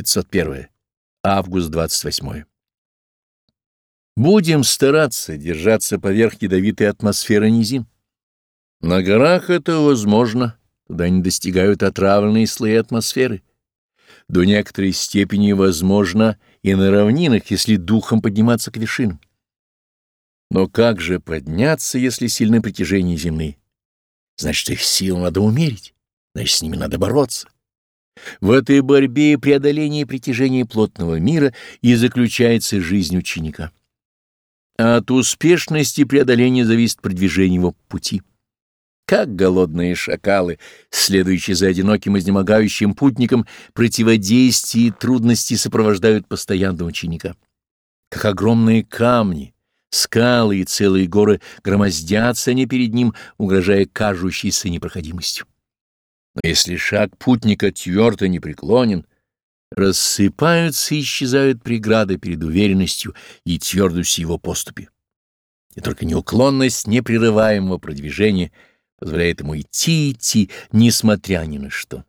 501. Август 28. Будем стараться держаться поверх ядовитой атмосферы низин. На горах это возможно, туда не достигают отравленные слои атмосферы. До некоторой степени возможно и на равнинах, если духом подниматься к вершинам. Но как же подняться, если сильны притяжения земные? Значит, их сил надо умерить, значит, с ними надо бороться. В этой борьбе и преодолении притяжения плотного мира и заключается жизнь ученика. От успешности преодоления зависит продвижение его пути. Как голодные шакалы, следующие за одиноким изнемогающим путником, противодействие и трудности сопровождают постоянного ученика. Как огромные камни, скалы и целые горы громоздятся они перед ним, угрожая кажущейся непроходимостью. Но если шаг путника твердо непреклонен, рассыпаются и исчезают преграды перед уверенностью и твердостью его поступи. И только неуклонность непрерываемого продвижения позволяет ему идти идти, несмотря ни на что.